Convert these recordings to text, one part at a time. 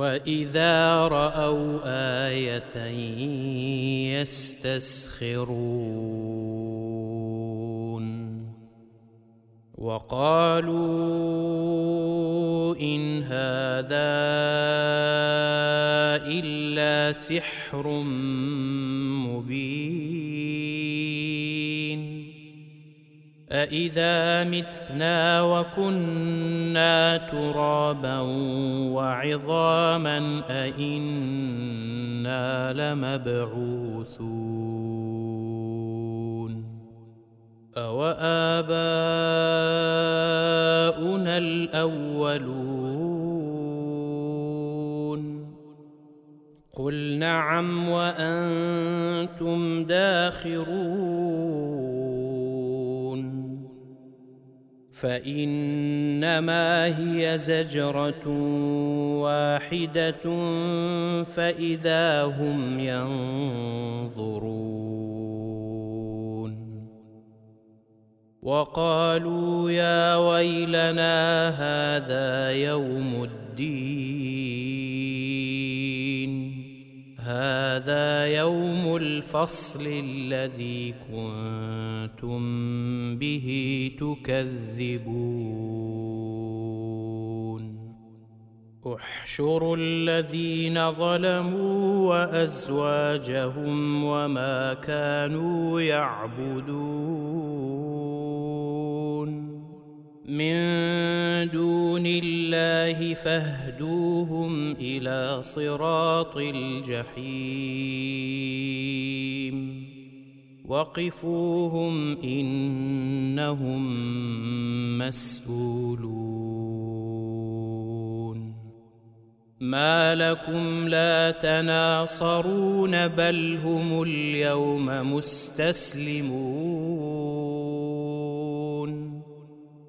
وإذا رأوا آية يستسخرون. وقالوا إن هذا إلا سحر مبين. أإذا متنا وكنا ترابا وعظاما أإنا لمبعوثون أوآباؤنا الأولون قل نعم وأنتم داخرون فإنما هي زجرة واحدة فإذا هم ينظرون. وقالوا يا ويلنا هذا يوم الدين. هذا يوم الفصل الذي كنتم به تكذبون. احشروا الذين ظلموا وأزواجهم وما كانوا يعبدون. من دون الله فاهدوهم إلى صراط الجحيم. وقفوهم إنهم مسئولون ما لكم لا تناصرون بل هم اليوم مستسلمون.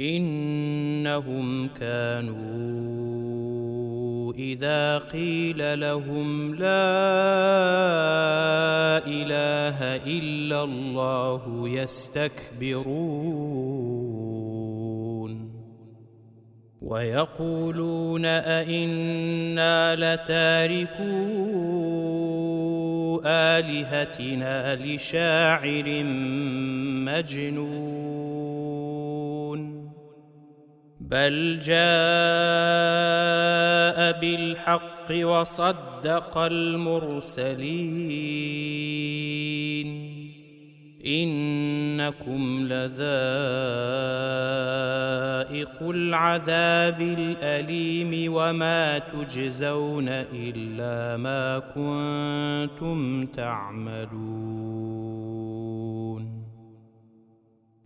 إنهم كانوا إذا قيل لهم لا إله إلا الله يستكبرون. ويقولون أئنا لتاركو آلهتنا لشاعر مجنون. بل جاء بالحق وصدق المرسلين انكم لذائق العذاب الاليم وما تجزون الا ما كنتم تعملون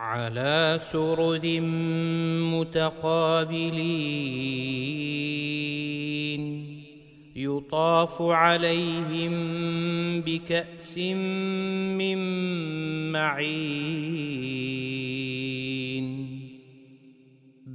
على سرر متقابلين. يطاف عليهم بكأس من معين.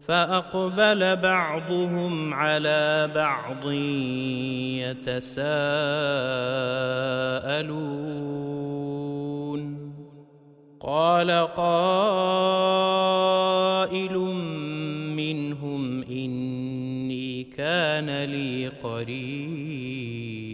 فأقبل بعضهم على بعض يتساءلون. قال قائل منهم إني كان لي قرين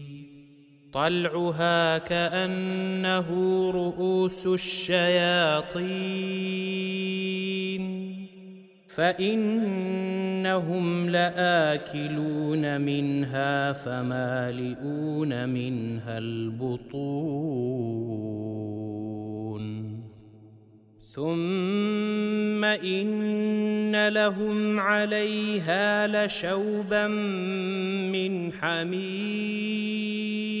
طلعها كأنه رؤوس الشياطين. فإنهم لآكلون منها فمالئون منها البطون. ثم إن لهم عليها لشوبا من حميم.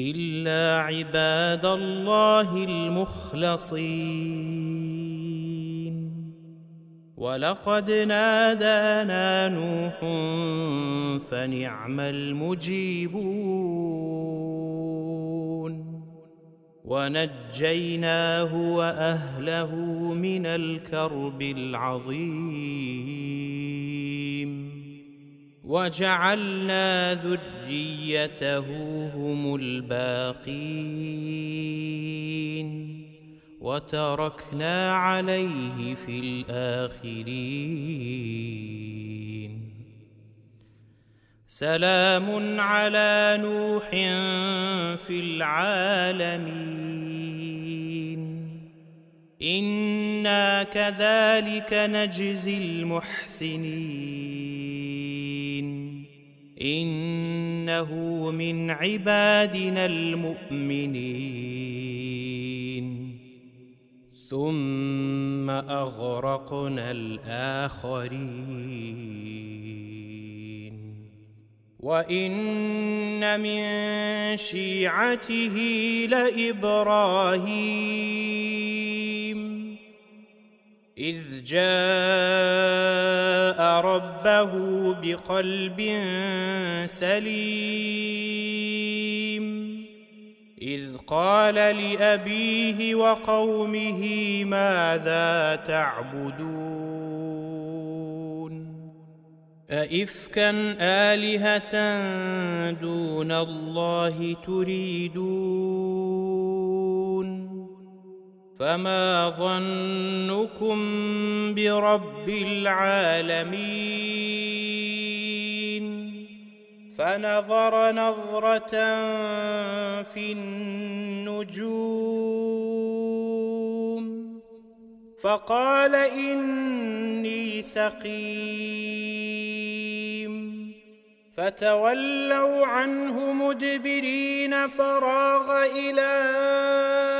إلا عباد الله المخلصين. ولقد نادانا نوح فنعم المجيبون. ونجيناه وأهله من الكرب العظيم. وجعلنا ذريته هم الباقين وتركنا عليه في الآخرين. سلام على نوح في العالمين. إنا كذلك نجزي المحسنين. إنه من عبادنا المؤمنين. ثم أغرقنا الآخرين. وإن من شيعته لإبراهيم. إذ جاء ربه بقلب سليم. إذ قال لأبيه وقومه ماذا تعبدون؟ أئفكا آلهة دون الله تريدون؟ فما ظنكم برب العالمين فنظر نظرة في النجوم فقال إني سقيم فتولوا عنه مدبرين فراغ إلى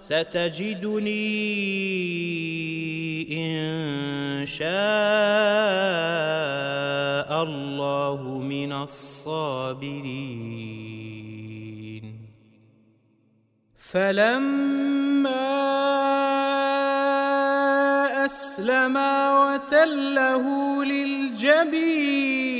ستجدني إن شاء الله من الصابرين. فلما أسلما وتله للجبين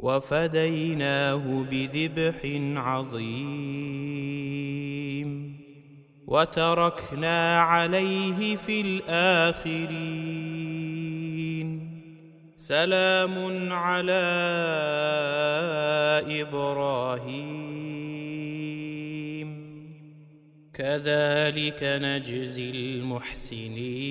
وفديناه بذبح عظيم وتركنا عليه في الآخرين. سلام على إبراهيم. كذلك نجزي المحسنين.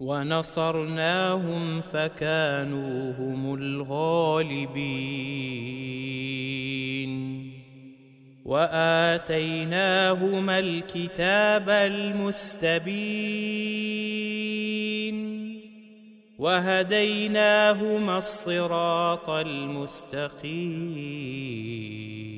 ونصرناهم فكانوا هم الغالبين. وآتيناهما الكتاب المستبين. وهديناهما الصراط المستقيم.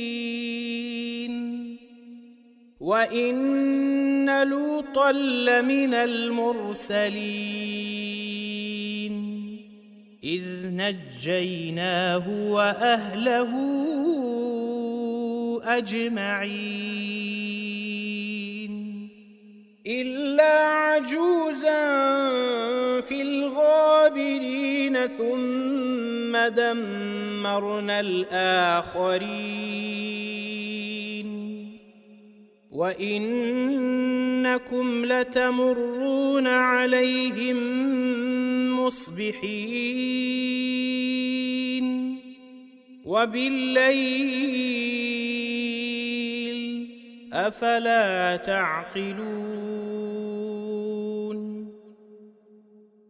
وإن لوطا لمن المرسلين إذ نجيناه وأهله أجمعين إلا عجوزا في الغابرين ثم دمرنا الآخرين وإنكم لتمرون عليهم مصبحين وبالليل أفلا تعقلون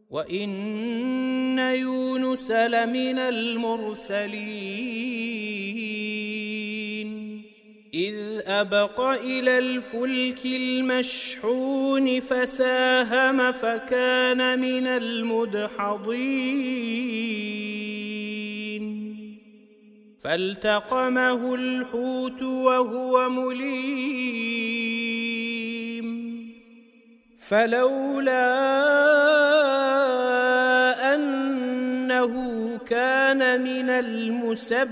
وإن يونس لمن المرسلين إذ أبق إلى الفلك المشحون فساهم فكان من المدحضين. فالتقمه الحوت وهو مليم. فلولا أنه كان من المسبحين.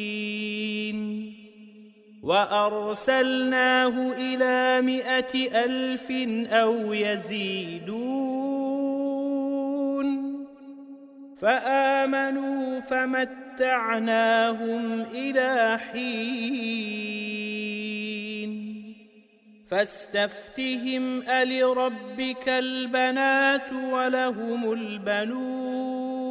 وأرسلناه إلى مائة ألف أو يزيدون. فآمنوا فمتعناهم إلى حين. فاستفتهم ألربك البنات ولهم البنون.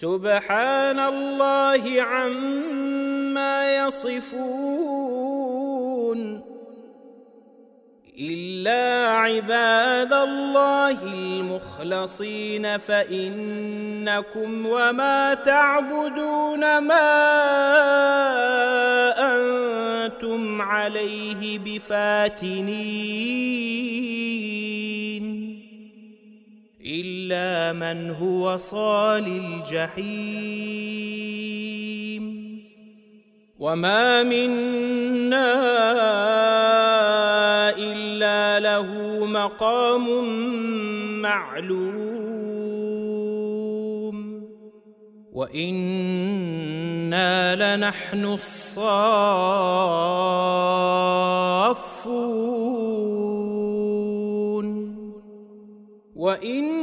سبحان الله عما يصفون. إلا عباد الله المخلصين فإنكم وما تعبدون ما أنتم عليه بفاتنين. إلا من هو صال الجحيم. وما منا إلا له مقام معلوم. وإنا لنحن الصافون. وأنا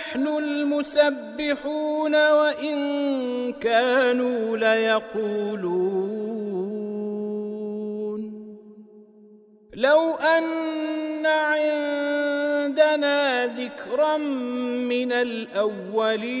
لنحن المسبحون وإن كانوا ليقولون. لو أن عندنا ذكرا من الأولين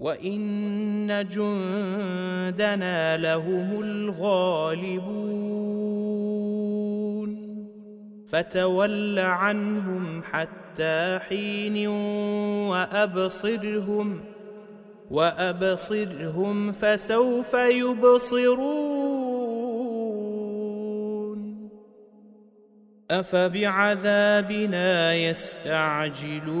وان جندنا لهم الغالبون فتول عنهم حتى حين وابصرهم وابصرهم فسوف يبصرون افبعذابنا يستعجلون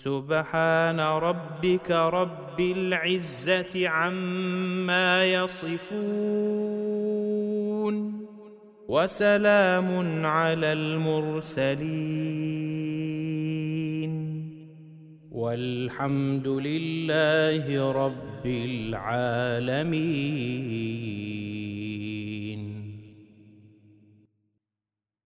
سبحان ربك رب العزة عما يصفون وسلام على المرسلين والحمد لله رب العالمين